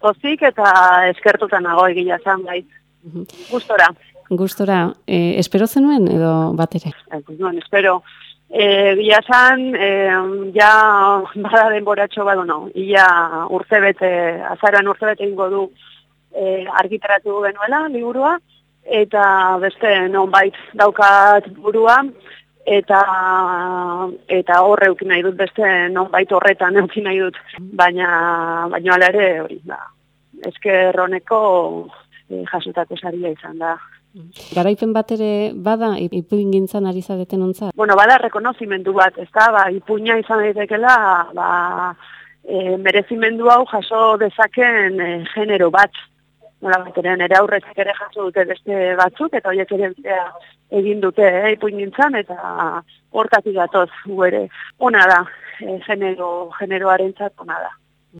Pozik eta eskertuta nago egia zan, bai. Gustora. Gustora. E, espero zenuen edo bat ere? Nuen, espero. E, Bila zan, e, ja bada denboratxo badu no. Ia urte bete, azaran urte bete ingo du e, argitaratu genuela, liburua, eta beste non bait daukat burua, eta eta horre eukin nahi dut beste non bait horretan eukin nahi dut, baina baina ala ere hori da. Esker honeko e, jasotako saria izan da. Garaipen bat ere bada ipuin gintzan ari zareten ontza? Bueno, bada rekonozimendu bat, ez da, ba, ipuina izan daitekela, ba, e, merezimendu hau jaso dezaken e, genero bat. Nola bat ere, aurretik ere jaso dute beste batzuk, eta horiek ere egin dute e, ipuin gintzan, eta hortatik gatoz, gu ere, ona da, e, genero, generoaren ona da.